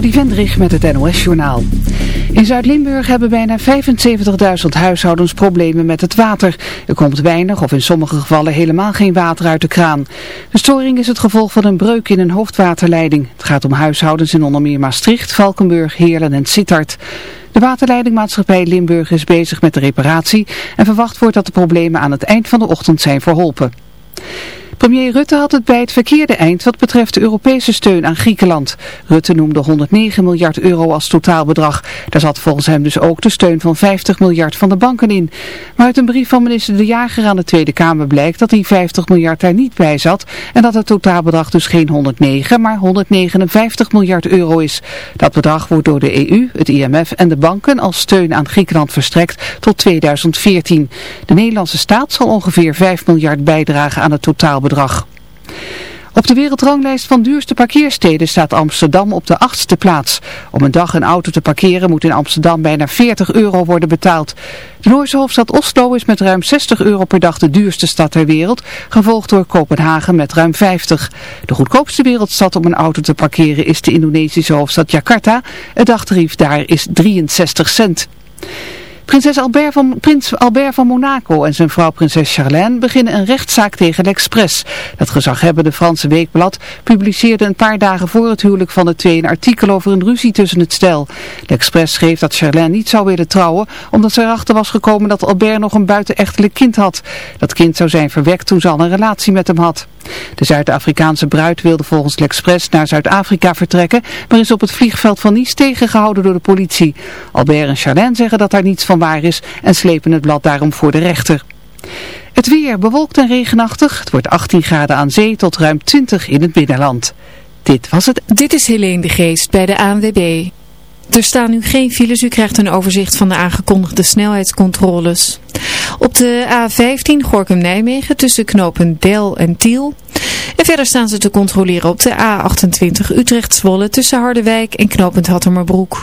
Trudy Vendrich met het NOS-journaal. In Zuid-Limburg hebben bijna 75.000 huishoudens problemen met het water. Er komt weinig of in sommige gevallen helemaal geen water uit de kraan. De storing is het gevolg van een breuk in een hoofdwaterleiding. Het gaat om huishoudens in onder meer Maastricht, Valkenburg, Heerlen en Sittard. De waterleidingmaatschappij Limburg is bezig met de reparatie en verwacht wordt dat de problemen aan het eind van de ochtend zijn verholpen. Premier Rutte had het bij het verkeerde eind wat betreft de Europese steun aan Griekenland. Rutte noemde 109 miljard euro als totaalbedrag. Daar zat volgens hem dus ook de steun van 50 miljard van de banken in. Maar uit een brief van minister De Jager aan de Tweede Kamer blijkt dat die 50 miljard daar niet bij zat. En dat het totaalbedrag dus geen 109, maar 159 miljard euro is. Dat bedrag wordt door de EU, het IMF en de banken als steun aan Griekenland verstrekt tot 2014. De Nederlandse staat zal ongeveer 5 miljard bijdragen aan het totaalbedrag op de wereldranglijst van duurste parkeersteden staat Amsterdam op de achtste plaats. Om een dag een auto te parkeren moet in Amsterdam bijna 40 euro worden betaald. De Noorse hoofdstad Oslo is met ruim 60 euro per dag de duurste stad ter wereld, gevolgd door Kopenhagen met ruim 50. De goedkoopste wereldstad om een auto te parkeren is de Indonesische hoofdstad Jakarta. Het dagtarief daar is 63 cent. Prinses Albert van, prins Albert van Monaco en zijn vrouw prinses Charlène beginnen een rechtszaak tegen l'Express. Dat gezaghebbende Franse weekblad publiceerde een paar dagen voor het huwelijk van de twee een artikel over een ruzie tussen het stel. L'Express schreef dat Charlène niet zou willen trouwen omdat ze erachter was gekomen dat Albert nog een buitenechtelijk kind had. Dat kind zou zijn verwekt toen ze al een relatie met hem had. De Zuid-Afrikaanse bruid wilde volgens l'Express naar Zuid-Afrika vertrekken, maar is op het vliegveld van Nice tegengehouden door de politie. Albert en Charlène zeggen dat daar niets van waar is en slepen het blad daarom voor de rechter. Het weer bewolkt en regenachtig. Het wordt 18 graden aan zee tot ruim 20 in het binnenland. Dit was het. Dit is Helene de Geest bij de ANWB. Er staan nu geen files. U krijgt een overzicht van de aangekondigde snelheidscontroles. Op de A15 Gorkum-Nijmegen tussen knopen Del en Tiel. En verder staan ze te controleren op de A28 Utrecht-Zwolle tussen Harderwijk en knopend Hattermerbroek.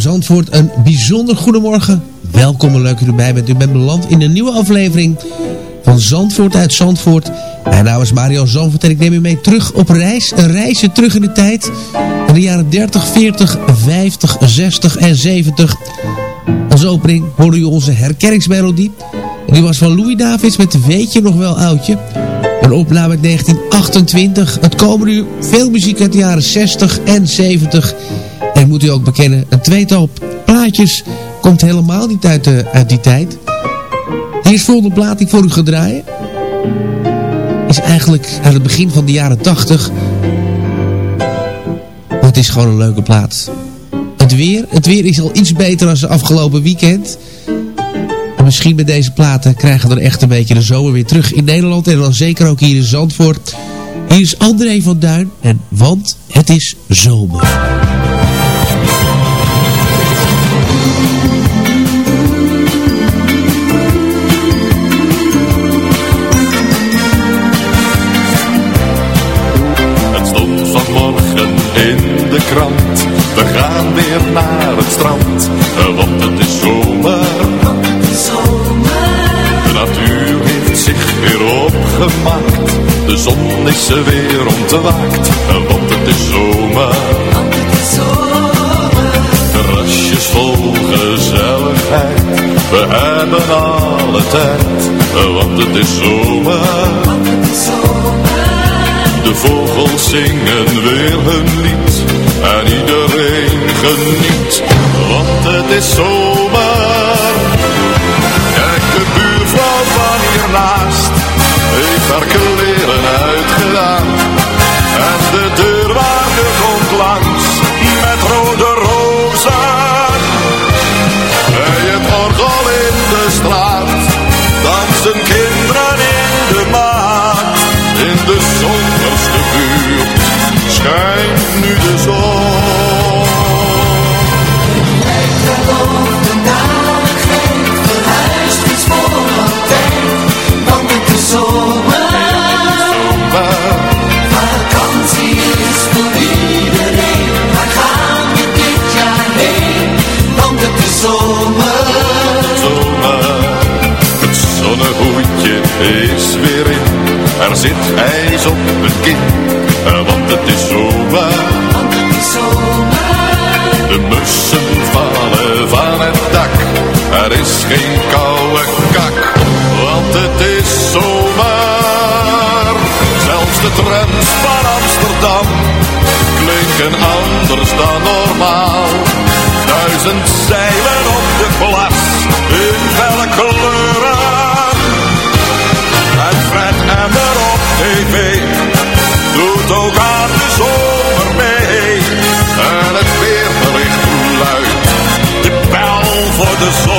Zandvoort, een bijzonder goedemorgen. Welkom en leuk dat u erbij bent. U bent beland in een nieuwe aflevering van Zandvoort uit Zandvoort. Mijn naam is Mario Zandvoort en ik neem u mee terug op reis. Een reisje terug in de tijd. In de jaren 30, 40, 50, 60 en 70. Als opening hoorde u onze herkenningsmelodie. En die was van Louis Davids met Weet je nog wel oudje. Een opname uit 1928. Het komen nu veel muziek uit de jaren 60 en 70 en moet u ook bekennen, een tweetal plaatjes komt helemaal niet uit, de, uit die tijd. De eerstvolgende plaat die ik voor u ga draaien, is eigenlijk uit het begin van de jaren 80. Het is gewoon een leuke plaat. Het weer, het weer is al iets beter dan de afgelopen weekend. En misschien met deze platen krijgen we er echt een beetje de zomer weer terug in Nederland. En dan zeker ook hier in Zandvoort. Hier is André van Duin. En want het is zomer. de. We gaan weer naar het strand, want het is zomer. De natuur heeft zich weer opgemaakt. De zon is er weer ontwaakt, want het is zomer. Terrasjes vol gezelligheid, we hebben alle tijd, want het is zomer. De vogels zingen weer hun lied en iedereen geniet, want het is zomer. Kijk, de buurvrouw van hiernaast heeft haar kleren uitgedaan. En de deurwaarder komt langs met rode rozen. Bij het orgel in de straat dansen kinderen in de maat. In de zonderste buurt schijnt hoedje is weer in. Er zit ijs op het kin, want het is zomaar. Want het is zomaar. De mussen vallen van het dak. Er is geen koude kak, want het is zomaar. Zelfs de trends van Amsterdam klinken anders dan normaal. Duizend zeilen op de plas, in welke kleur Doet ook aan de zomer mee. En het weerbericht luidt. De bel voor de zon.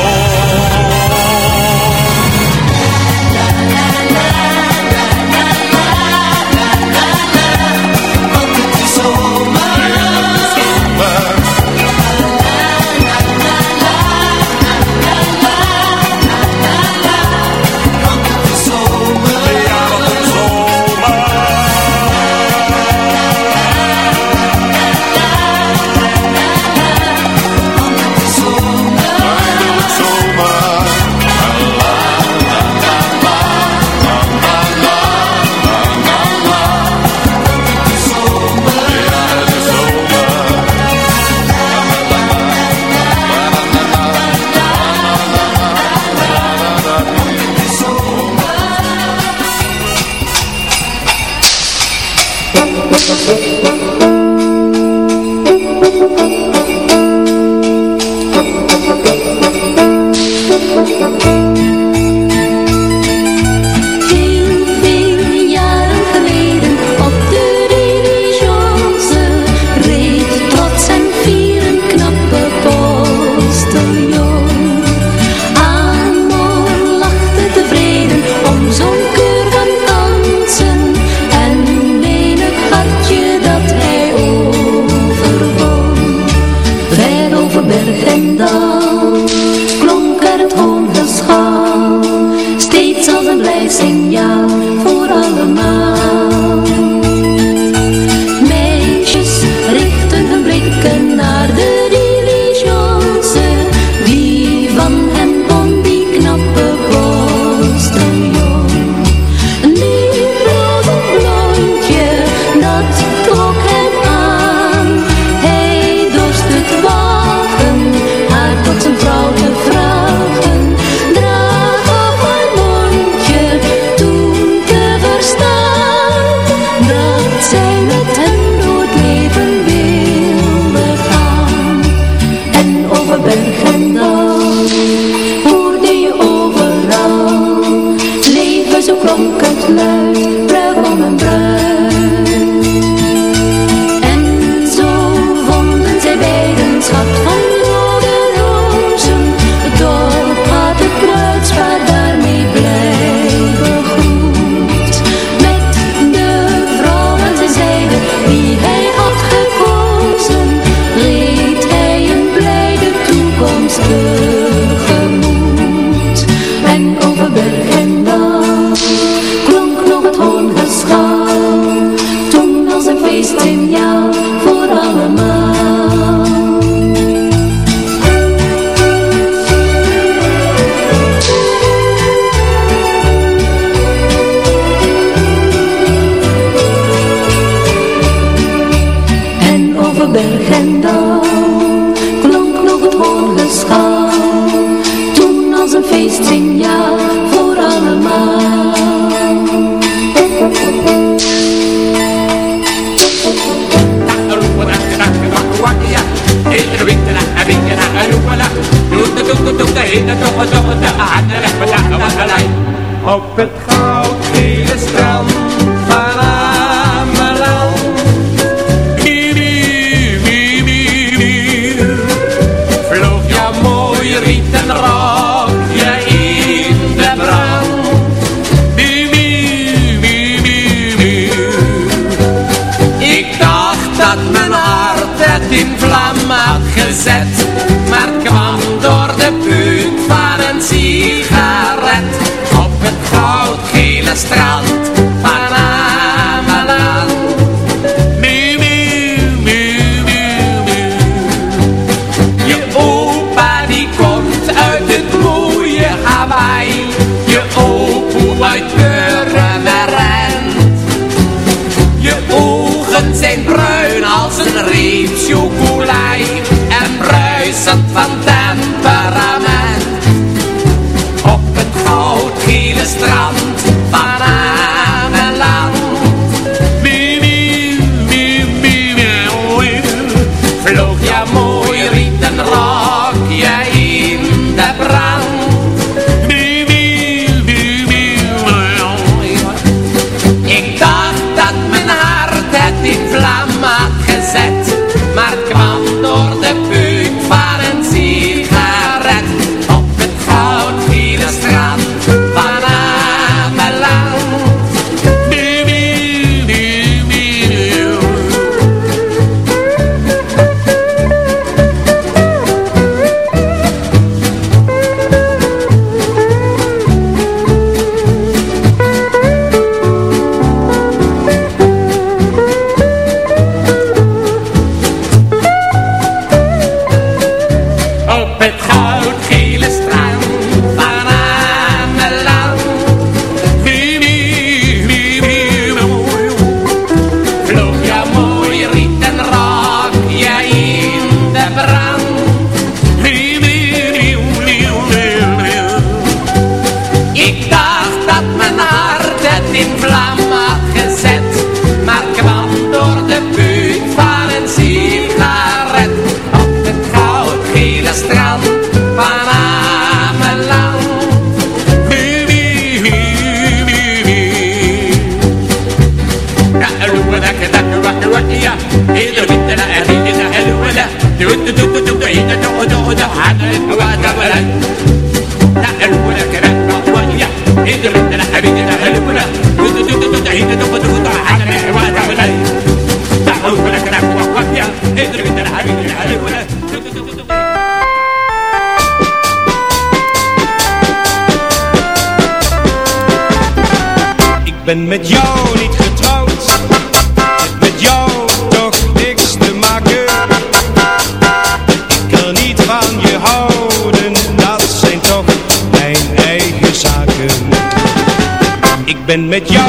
ben met jou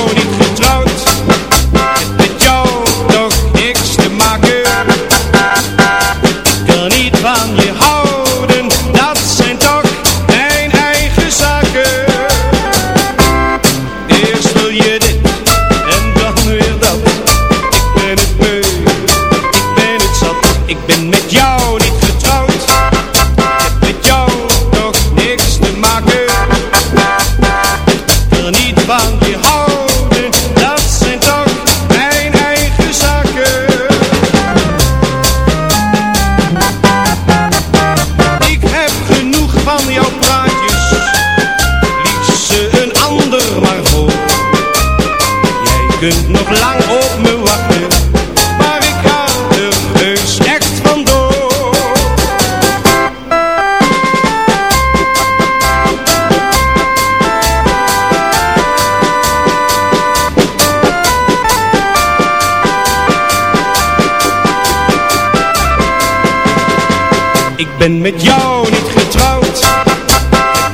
ben met jou niet getrouwd,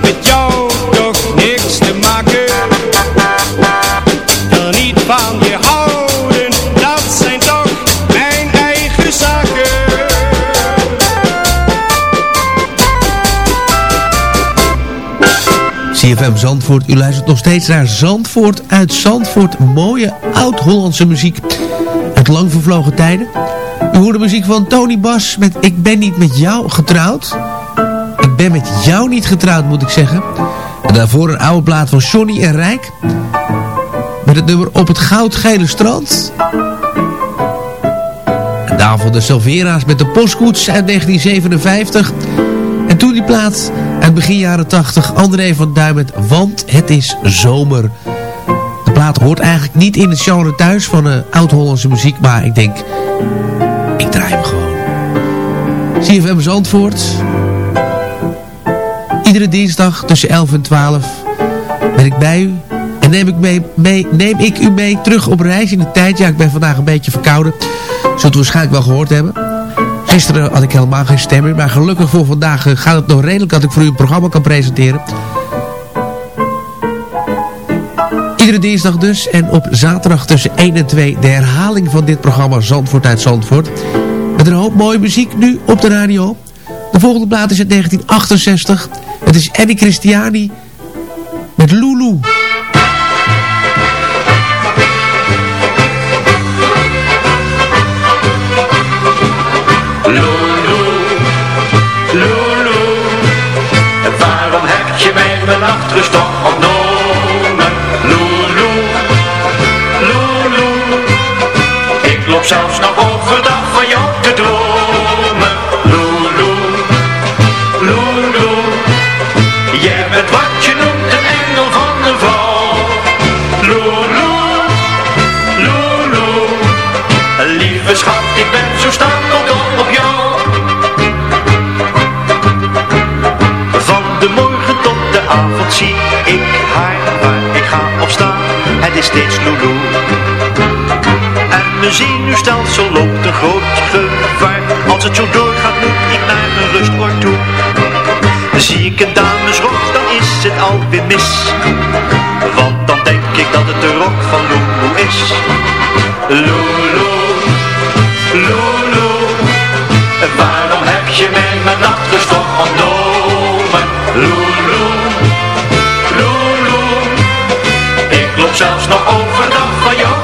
met jou toch niks te maken. Kan niet van je houden, dat zijn toch mijn eigen zaken. CFM Zandvoort, u luistert nog steeds naar Zandvoort uit Zandvoort. Mooie oud-Hollandse muziek uit lang vervlogen tijden. U hoort de muziek van Tony Bas met Ik ben niet met jou getrouwd. Ik ben met jou niet getrouwd moet ik zeggen. En daarvoor een oude plaat van Johnny en Rijk. Met het nummer Op het goudgele strand. En daarvoor de Silvera's met de postkoets uit 1957. En toen die plaat uit begin jaren 80 André van Duin met Want het is zomer. De plaat hoort eigenlijk niet in het genre thuis van uh, oud-Hollandse muziek. Maar ik denk, ik draai hem gewoon. CFM Zandvoort. Iedere dinsdag tussen 11 en 12 ben ik bij u. En neem ik, mee, mee, neem ik u mee terug op reis in de tijd. Ja, ik ben vandaag een beetje verkouden. Zult u waarschijnlijk wel gehoord hebben. Gisteren had ik helemaal geen stem meer. Maar gelukkig voor vandaag eh, gaat het nog redelijk dat ik voor u een programma kan presenteren. Iedere dinsdag dus. En op zaterdag tussen 1 en 2 de herhaling van dit programma Zandvoort uit Zandvoort. Met een hoop mooie muziek nu op de radio. De volgende plaat is uit 1968. Het is Annie Christiani met Lulu. Bent wat je noemt een engel van een vrouw. Lulu, Lulu, lieve schat, ik ben zo stapelgek op jou. Van de morgen tot de avond zie ik haar waar ik ga op staan. Het is steeds Lulu. En mijn zenuwstelsel loopt een groot gevaar. Als het zo doorgaat moet ik naar mijn rustoord toe. Zie ik een damesrok dan is het alweer mis. Want dan denk ik dat het de rok van Lulu is. Lulu, Lulu, waarom heb je mij mijn nachtrust toch ontnomen? Lulu, Lulu, ik loop zelfs nog overdag van jou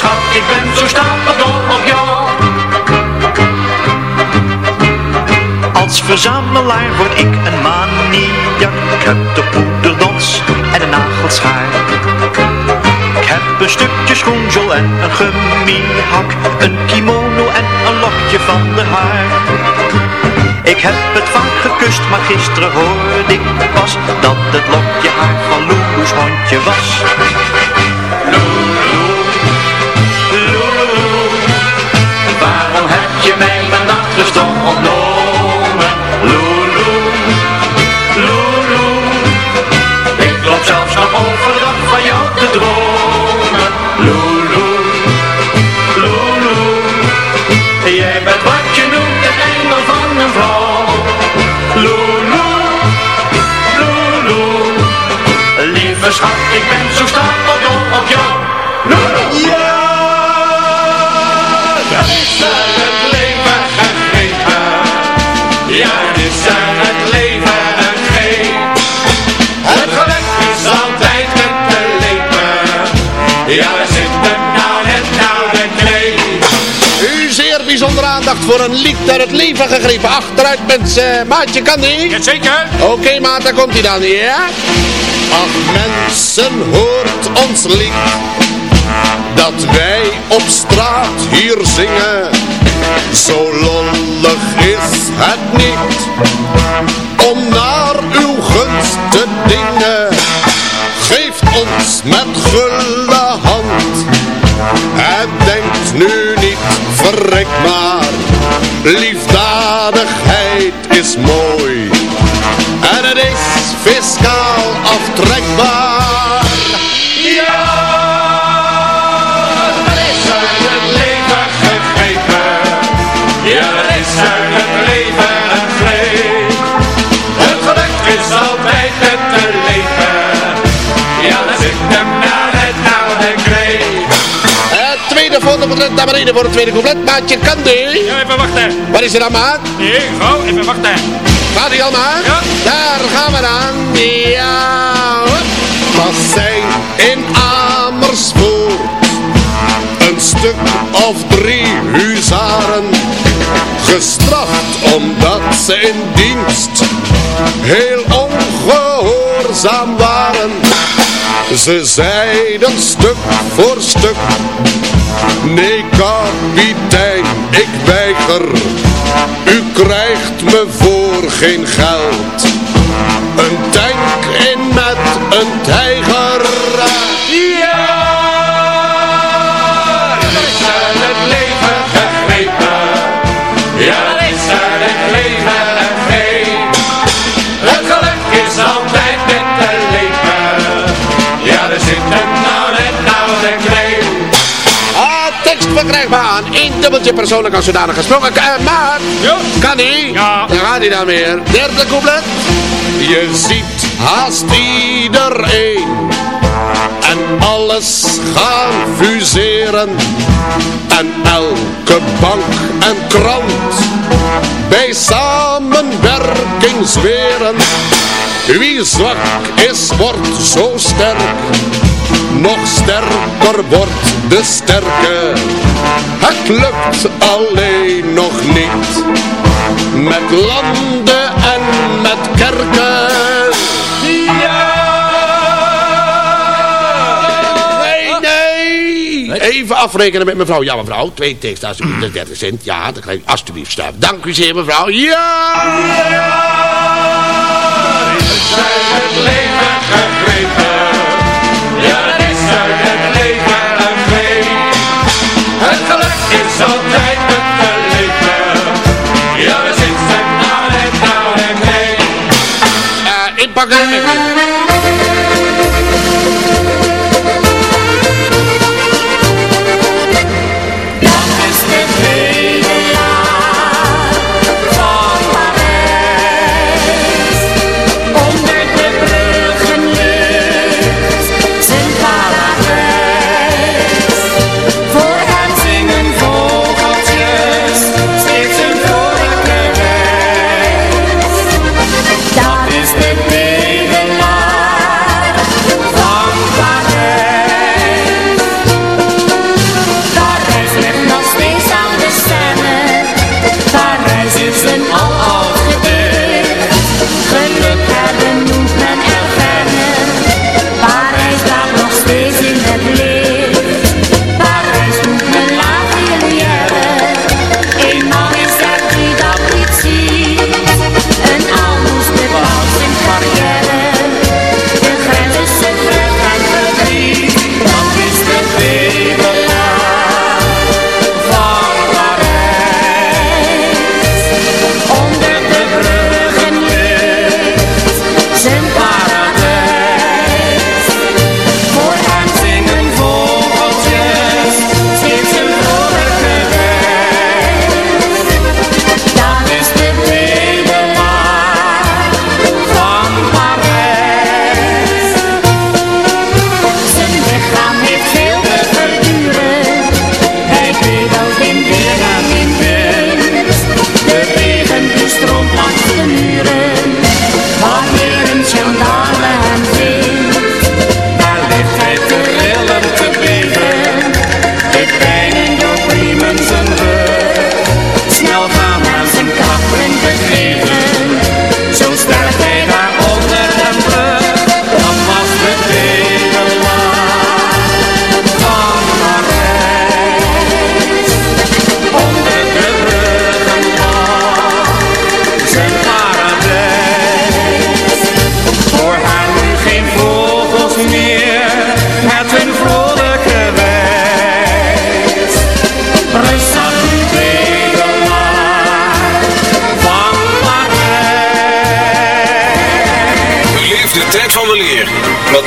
schat, ik ben zo stapelgek op jou. Als verzamelaar word ik een maniak. Ik heb de poederdons en een nagelschaar. Ik heb een stukje schoenzool en een gummihak. Een kimono en een lokje van de haar. Ik heb het vaak gekust, maar gisteren hoorde ik pas Dat het lokje haar van Lulu's hondje was. Lulu, waarom heb je mij mijn nachtrust toch ontnomen? Lulu, Lulu, ik loop zelfs nog overdag van jou te dromen. Lulu, Lulu, jij bent wat je noemt een engel van een vrouw. Lulu, Lulu, lieve schat, ik ben zo stapeldol op jou. Ja, voor een lied uit het leven gegrepen. Achteruit mensen. Maatje, kan die? Jazeker. Oké, maat, daar komt hij dan, ja? Ach, mensen, hoort ons lied. Dat wij op straat hier zingen. Zo lollig is het niet. Om naar uw gunst te dingen. Geeft ons met gulle hand. En denkt nu niet, verrek maar. Liefdadigheid is mooi. is fiscaal aftrekbaar. Fotoportret naar beneden voor het tweede couplet. Maatje kan die. Ja, even wachten. Waar is er dan, maat? Nee, gauw, even wachten. Gaat hij al, maat? Ja. Daar gaan we dan. Ja, hop. Was zij in Amersfoort. Een stuk of drie huzaren. Gestraft omdat ze in dienst heel ongehoorzaam waren. Ze zeiden stuk voor stuk Nee kapitein, ik weiger. U krijgt me voor geen geld. Een tank in met een tijger dubbeltje persoonlijk als zodanig gesproken uh, Maar, kan ie? Ja. Daar gaat hij dan weer? Derde couplet. Je ziet haast iedereen En alles gaan fuseren. En elke bank en krant Bij samenwerking zweren Wie zwak is wordt zo sterk nog sterker wordt de sterke. Het lukt alleen nog niet. Met landen en met kerken. Nee, nee. Even afrekenen met mevrouw. Ja, mevrouw. Twee teksten alsjeblieft. De 30 cent. Ja, dan krijg ik alsjeblieft staan. Dank u zeer, mevrouw. Ja! Uit het leven gegrepen. Ja, uit het leven een greep. Het geluk is altijd met te leven. Ja, we zitten nou net nou en greep. Eh, inpakken. Dat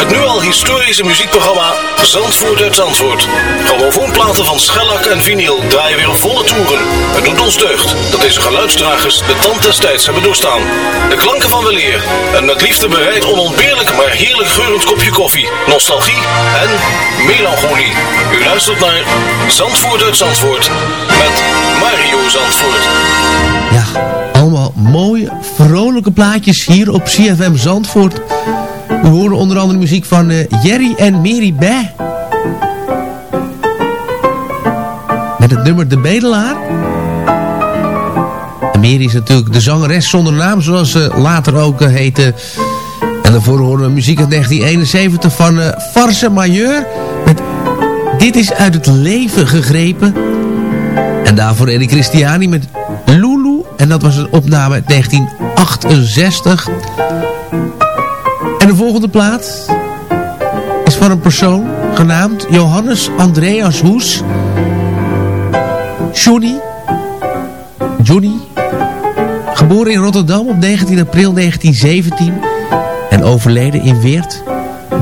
Het nu al historische muziekprogramma Zandvoort uit Zandvoort. Grammofoonplaten van schellak en vinyl draaien weer volle toeren. Het doet ons deugd dat deze geluidsdragers de tand des tijds hebben doorstaan. De klanken van weleer en met liefde bereid onontbeerlijk maar heerlijk geurend kopje koffie, nostalgie en melancholie. U luistert naar Zandvoort uit Zandvoort met Mario Zandvoort. Ja, allemaal mooie, vrolijke plaatjes hier op CFM Zandvoort. We horen onder andere muziek van eh, Jerry en Mary Bij. Met het nummer De Bedelaar. En Mary is natuurlijk de zangeres zonder naam, zoals ze later ook eh, heette. En daarvoor horen we muziek uit 1971 van uh, Farce Majeur. Met Dit is uit het leven gegrepen. En daarvoor Eddie Christiani met Lulu. En dat was een opname uit 1968. De volgende plaat is van een persoon genaamd Johannes Andreas Hoes. Johnny. Johnny. Geboren in Rotterdam op 19 april 1917 en overleden in Weert.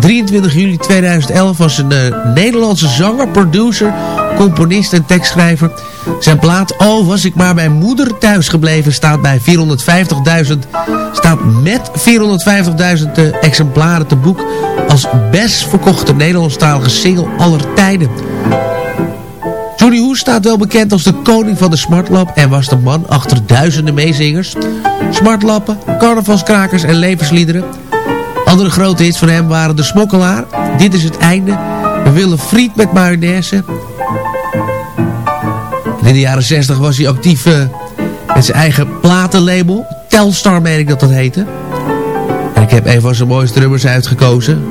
23 juli 2011 was een uh, Nederlandse zanger, producer, componist en tekstschrijver. Zijn plaat Oh was ik maar bij moeder thuis gebleven staat bij 450.000 staat met 450.000 uh, exemplaren te boek als best verkochte Nederlandstalige single aller tijden. Johnny Hoes staat wel bekend als de koning van de smartlap en was de man achter duizenden meezingers, smartlappen, carnavalskrakers en levensliederen. Andere grote hits van hem waren De Smokkelaar, Dit is het einde, We willen friet met mayonaise. In de jaren 60 was hij actief uh, met zijn eigen platenlabel. Telstar meen ik dat dat heette. En ik heb een van zijn mooiste nummers uitgekozen.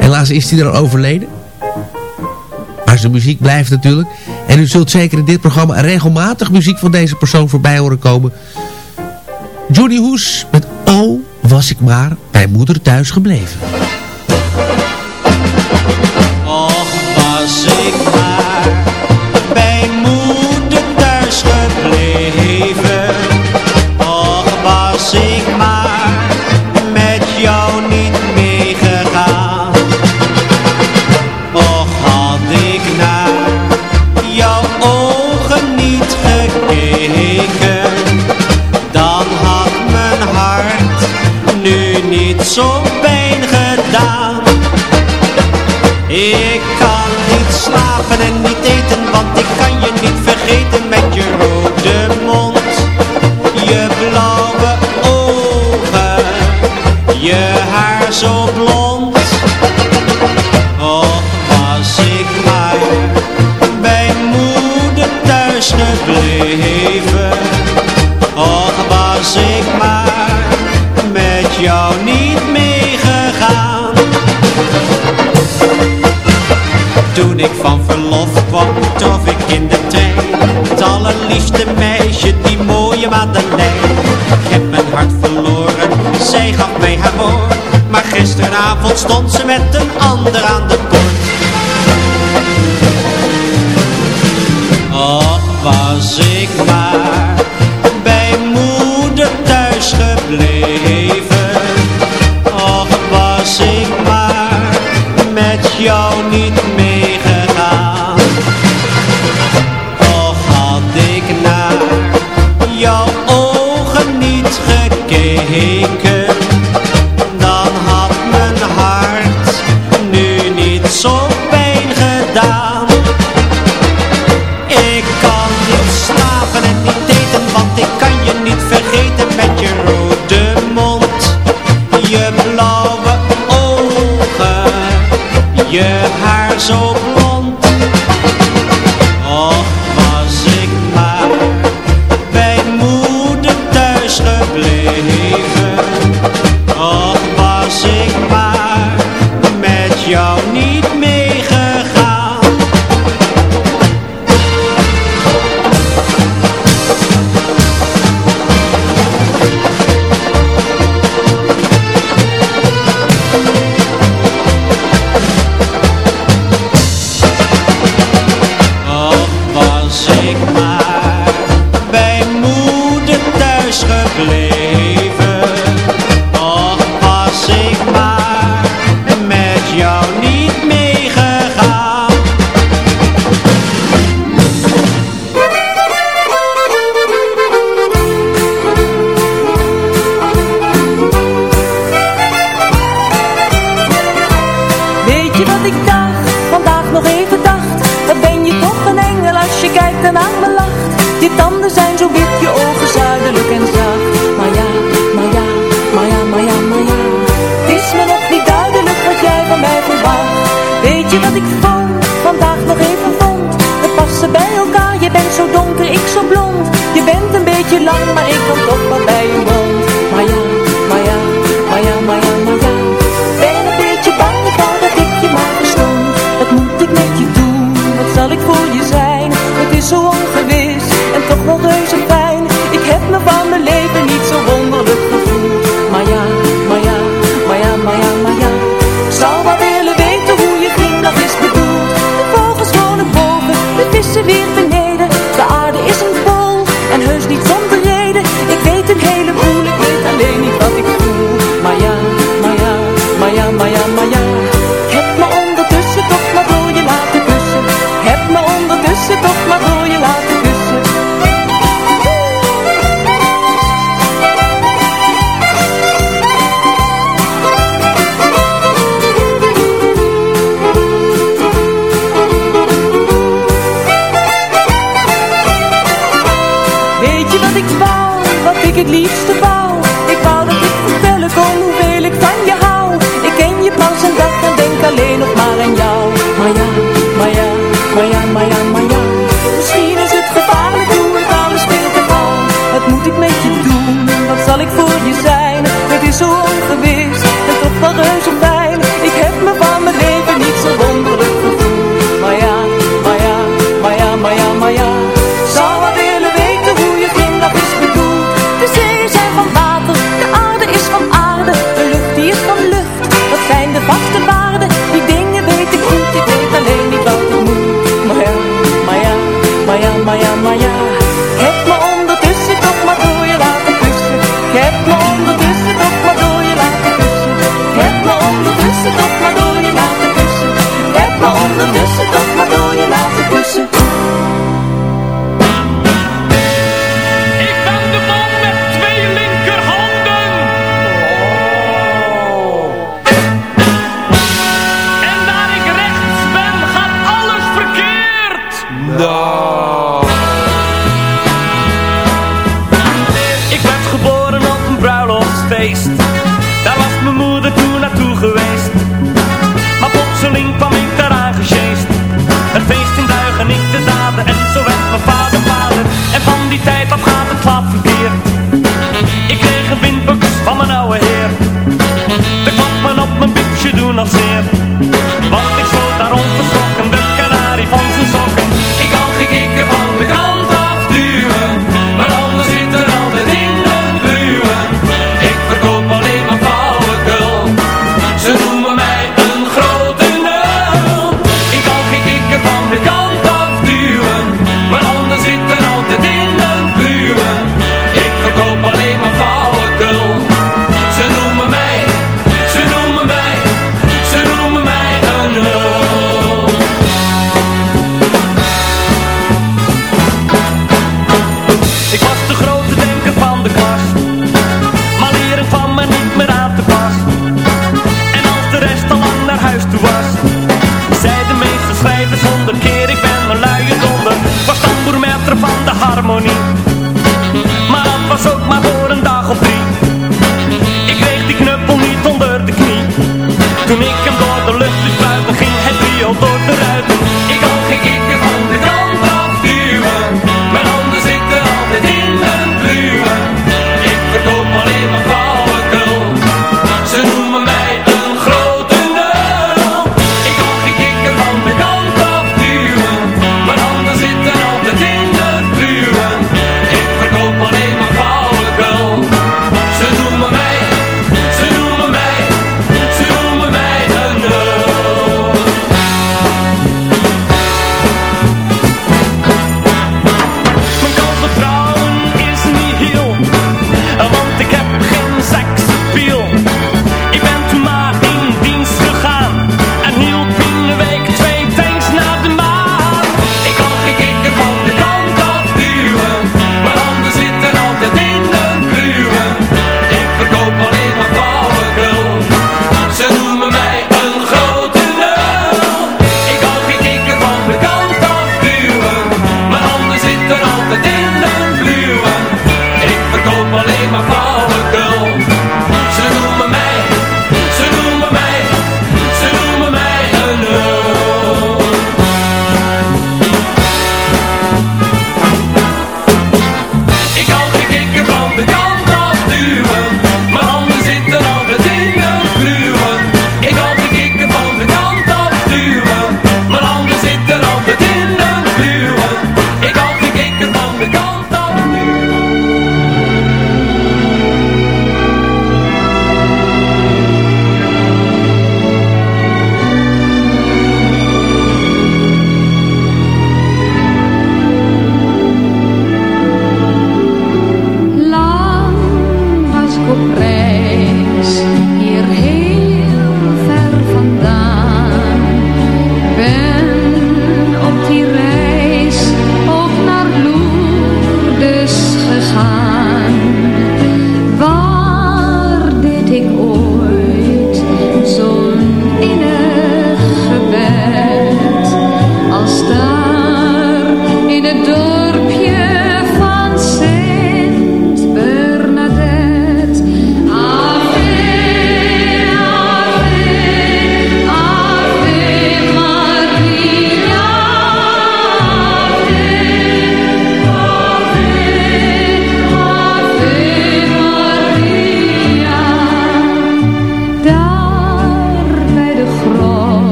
Helaas is hij er al overleden. Maar zijn muziek blijft natuurlijk. En u zult zeker in dit programma regelmatig muziek van deze persoon voorbij horen komen. Johnny Hoes met Oh was ik maar bij moeder thuis gebleven. Ik kan niet slapen en niet eten, want ik kan je niet vergeten. Met Ik van verlof kwam, trof ik in de trein. Het allerliefste meisje, die mooie Madeleine. Ik heb mijn hart verloren, zij gaf mij haar woord Maar gisteravond stond ze met een ander aan de poort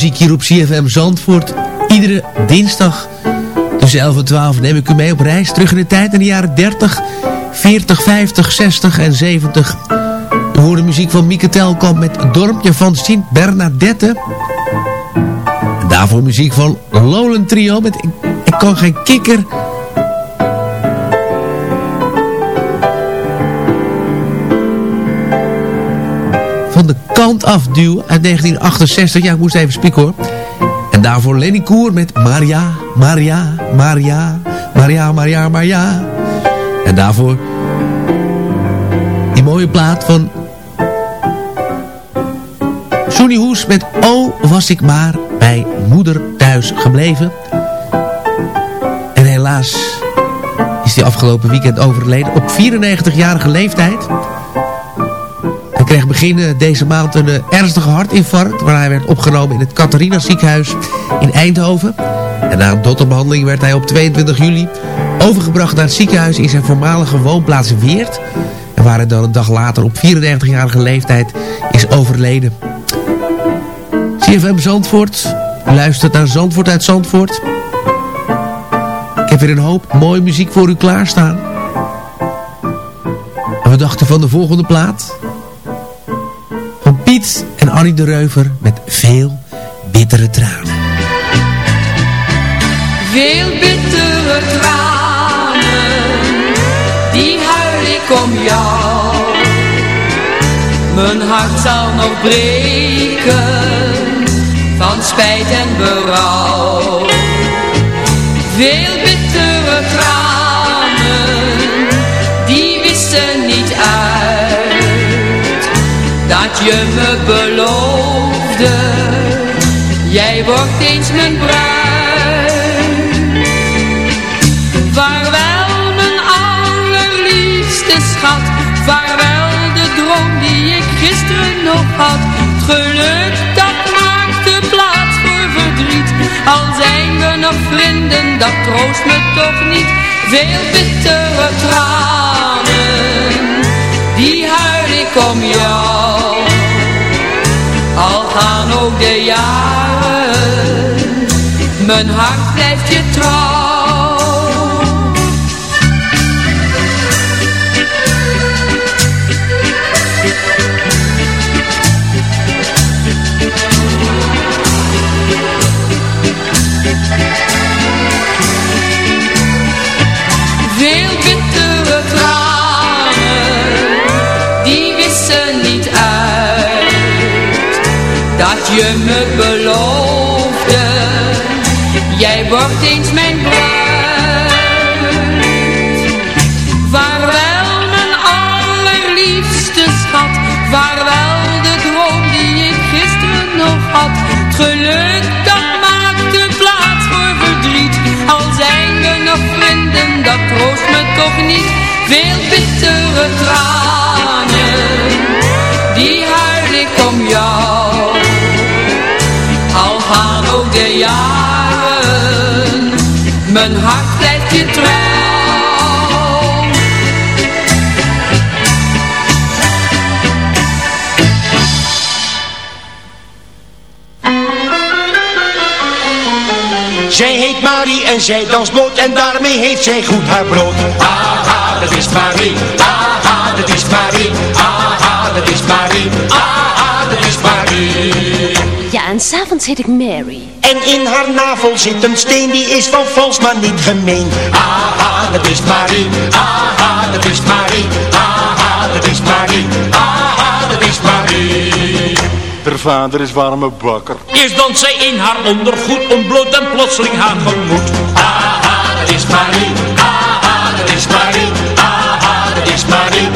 muziek hier op CFM Zandvoort. Iedere dinsdag tussen 11 en 12 neem ik u mee op reis. Terug in de tijd in de jaren 30, 40, 50, 60 en 70. U hoort de muziek van Mieke Telkamp met het dorpje van Sint Bernadette. En daarvoor muziek van Lowland Trio met Ik, ik kan geen kikker... kant afduwen uit 1968. Ja, ik moest even spieken hoor. En daarvoor Lenny Koer met Maria, Maria, Maria, Maria, Maria, Maria. En daarvoor die mooie plaat van Johnny Hoes met Oh was ik maar bij moeder thuis gebleven. En helaas is hij afgelopen weekend overleden op 94-jarige leeftijd. Begin deze maand een eh, ernstige hartinfarct... waar hij werd opgenomen in het Catharina ziekenhuis in Eindhoven. En na een dotterbehandeling werd hij op 22 juli overgebracht naar het ziekenhuis... in zijn voormalige woonplaats Weert. En waar hij dan een dag later op 94-jarige leeftijd is overleden. CFM Zandvoort. Luistert naar Zandvoort uit Zandvoort. Ik heb weer een hoop mooie muziek voor u klaarstaan. En we dachten van de volgende plaat... En de Reuver met veel bittere tranen. Veel bittere tranen, die huil ik om jou. Mijn hart zal nog breken, van spijt en berouw. Veel bittere tranen, die wissen niet uit, je me beloofde, jij wordt eens mijn bruid. Vaarwel mijn allerliefste schat, vaarwel de droom die ik gisteren nog had. Het geluk dat maakte plaats voor verdriet, al zijn we nog vrienden, dat troost me toch niet. Veel bittere tranen, die huil ik om jou. Al gaan ook de jaren, mijn hart blijft je trouw. Je me beloofde, jij wordt eens mijn bruid. Vaarwel mijn allerliefste schat, vaarwel de droom die ik gisteren nog had. Het geluk dat maakte plaats voor verdriet, al zijn we nog vrienden, dat troost me toch niet. Veel bittere tranen, die huilen ik om jou. Mijn hart blijft je trouw. Zij heet Marie en zij danst bloot en daarmee heeft zij goed haar brood. Aha, dat is Marie, aha, dat is Marie, aha, dat is Marie, aha, dat is Marie. En s'avonds heet ik Mary. En in haar navel zit een steen, die is van vals, maar niet gemeen. Aha, dat is Marie, aha, dat is Marie, aha, dat is Marie, aha, dat is Marie. Der vader is warme bakker. Eerst danst zij in haar ondergoed, ontbloot en plotseling haar gemoed. Aha, dat is Marie, aha, dat is Marie, aha, dat is Marie,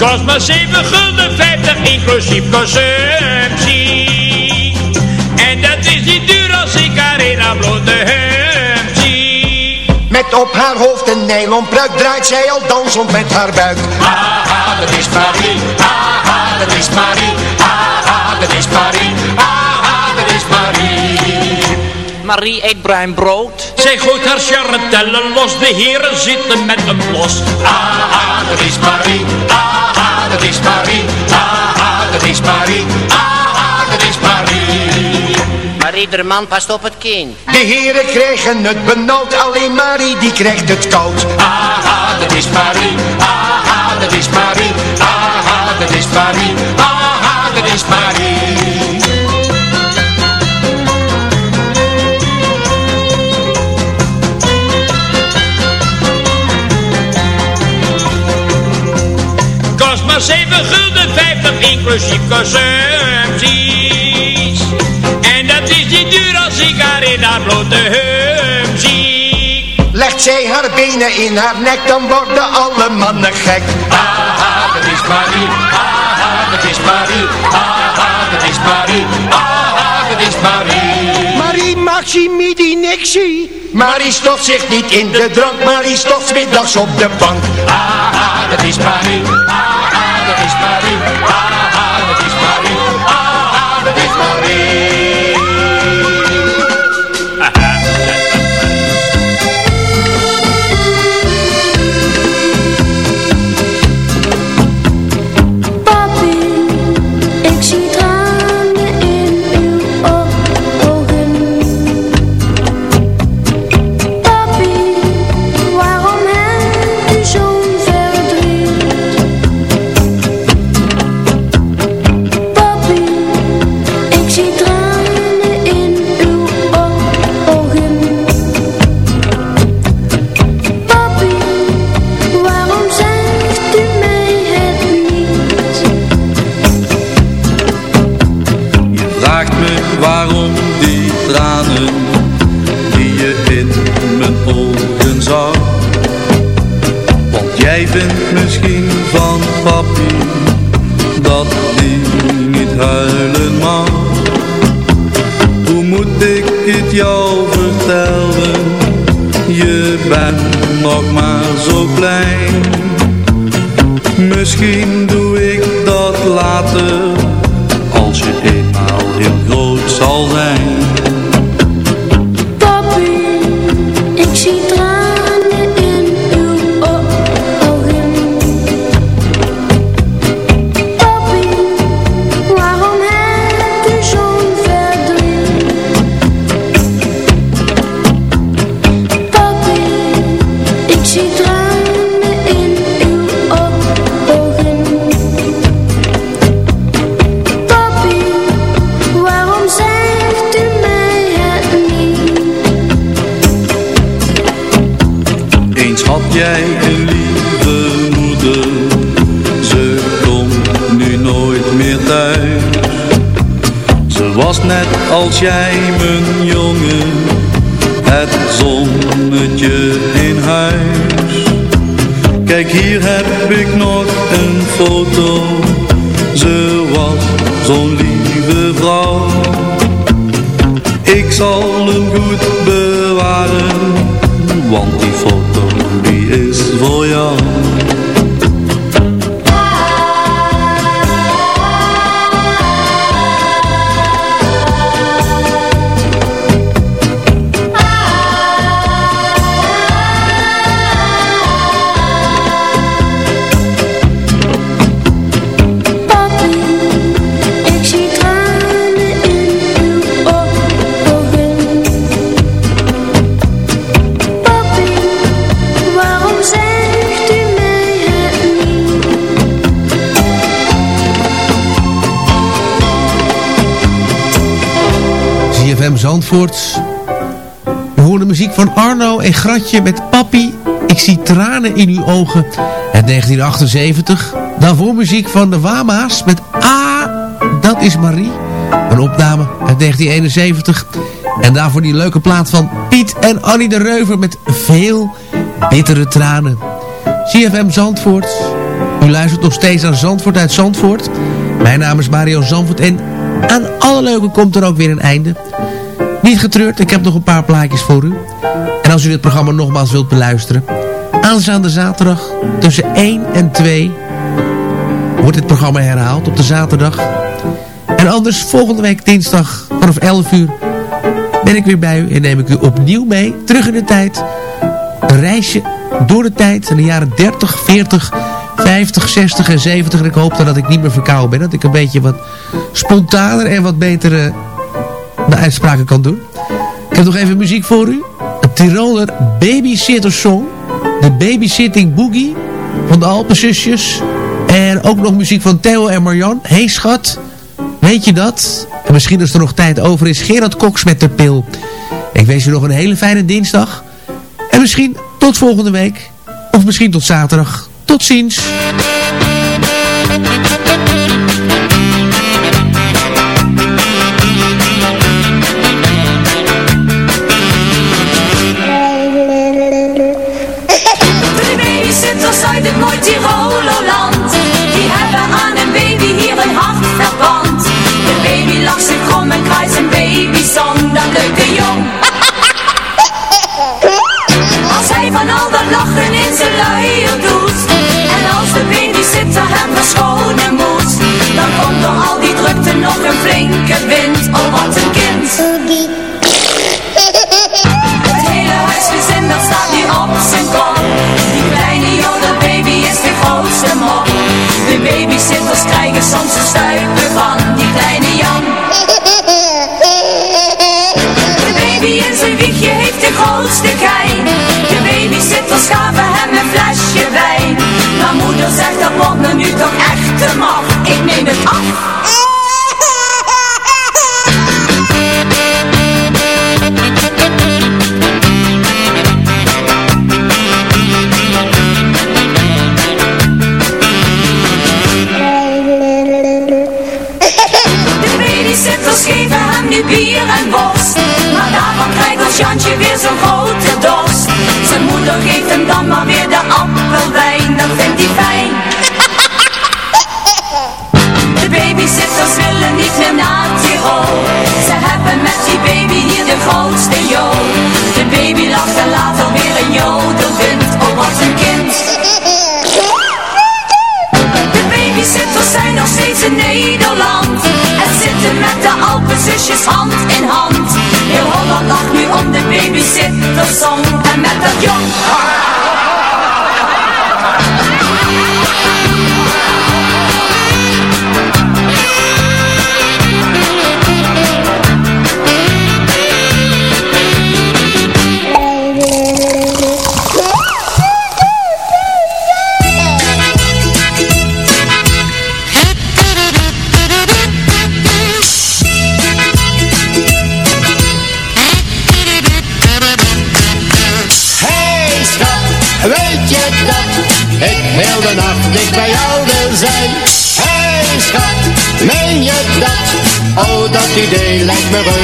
Kost maar 7 gulden 50 inclusief consumptie. En dat is niet duur als ik haar in haar blote hemd zie. Met op haar hoofd een nylon pruik draait zij al dansend met haar buik. Aha, dat is Marie, aha, dat is Marie, aha, dat is Marie, aha, dat is Marie. Marie eet bruin brood. Zij gooit haar charretellen los, de heren zitten met een blos. Aha, dat is Marie, aha, is Marie, aha, dat is Marie, aha, dat is Marie. Maar iedere man past op het kind. De heren krijgen het benauwd, alleen Marie die krijgt het koud. Aha, dat is Marie, aha, dat is Marie, aha, dat is Marie, consumpties. En dat is niet duur als ik haar in haar blote hemd zie. Legt zij haar benen in haar nek, dan worden alle mannen gek. Aha, dat is Marie, aha, dat is Marie, aha, dat is Marie, aha, dat is Marie. Marie Maximidi Nixie. Marie stopt zich niet in de drank, Marie stopt middags op de bank. Aha, dat is Marie, aha, nog maar zo klein. Misschien doe ik dat later ZFM Zandvoort. We horen de muziek van Arno en Gratje met Papi. Ik zie tranen in uw ogen. Het 1978. Daarvoor muziek van de Wama's met A, dat is Marie. Een opname uit 1971. En daarvoor die leuke plaat van Piet en Annie de Reuver met veel bittere tranen. CFM Zandvoort. U luistert nog steeds aan Zandvoort uit Zandvoort. Mijn naam is Mario Zandvoort en aan alle leuke komt er ook weer een einde. Niet getreurd, ik heb nog een paar plaatjes voor u. En als u dit programma nogmaals wilt beluisteren... aanstaande zaterdag tussen 1 en 2... wordt dit programma herhaald op de zaterdag. En anders volgende week dinsdag vanaf 11 uur... ben ik weer bij u en neem ik u opnieuw mee... terug in de tijd. Een reisje door de tijd in de jaren 30, 40... 50, 60 en 70. En ik hoop dan dat ik niet meer verkouden ben. Dat ik een beetje wat spontaner en wat betere de uitspraken kan doen. Ik heb nog even muziek voor u. Een Tiroler Babysitter Song. De Babysitting Boogie van de Alpenzusjes. En ook nog muziek van Theo en Marjan. Hey schat, weet je dat? En misschien als er nog tijd over is, Gerard Koks met de pil. Ik wens u nog een hele fijne dinsdag. En misschien tot volgende week. Of misschien tot zaterdag. Tot ziens.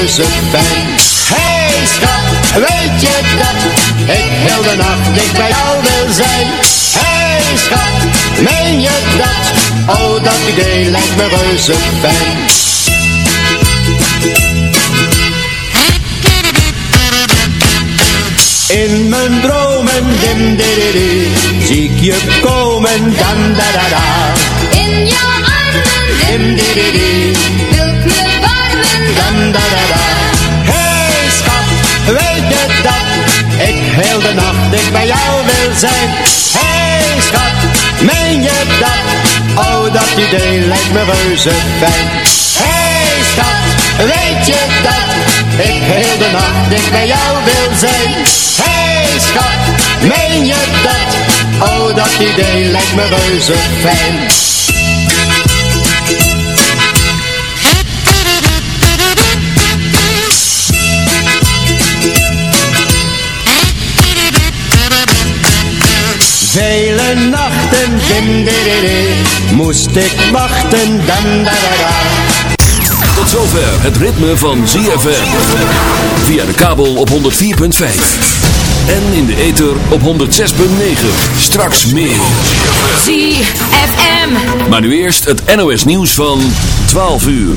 Hey schat, weet je dat ik heel de nacht dicht bij jou wil zijn? Hey schat, meen je dat? Oh, dat idee lijkt me reuze fijn. In mijn dromen, dim, dididi, zie ik je komen, dan da da da. In jouw armen, dim, dididi, wil ik me warmen, dan da da da. Weet je dat ik heel de nacht ik bij jou wil zijn? Hey schat, meen je dat? Oh, dat idee lijkt me reuze fijn. Hey schat, weet je dat ik heel de nacht ik bij jou wil zijn? Hey schat, meen je dat? Oh, dat idee lijkt me reuze fijn. Vele nachten, dim dididi, moest ik wachten, dan da da da. Tot zover het ritme van ZFM. Via de kabel op 104.5. En in de ether op 106.9. Straks meer. ZFM. Maar nu eerst het NOS nieuws van 12 uur.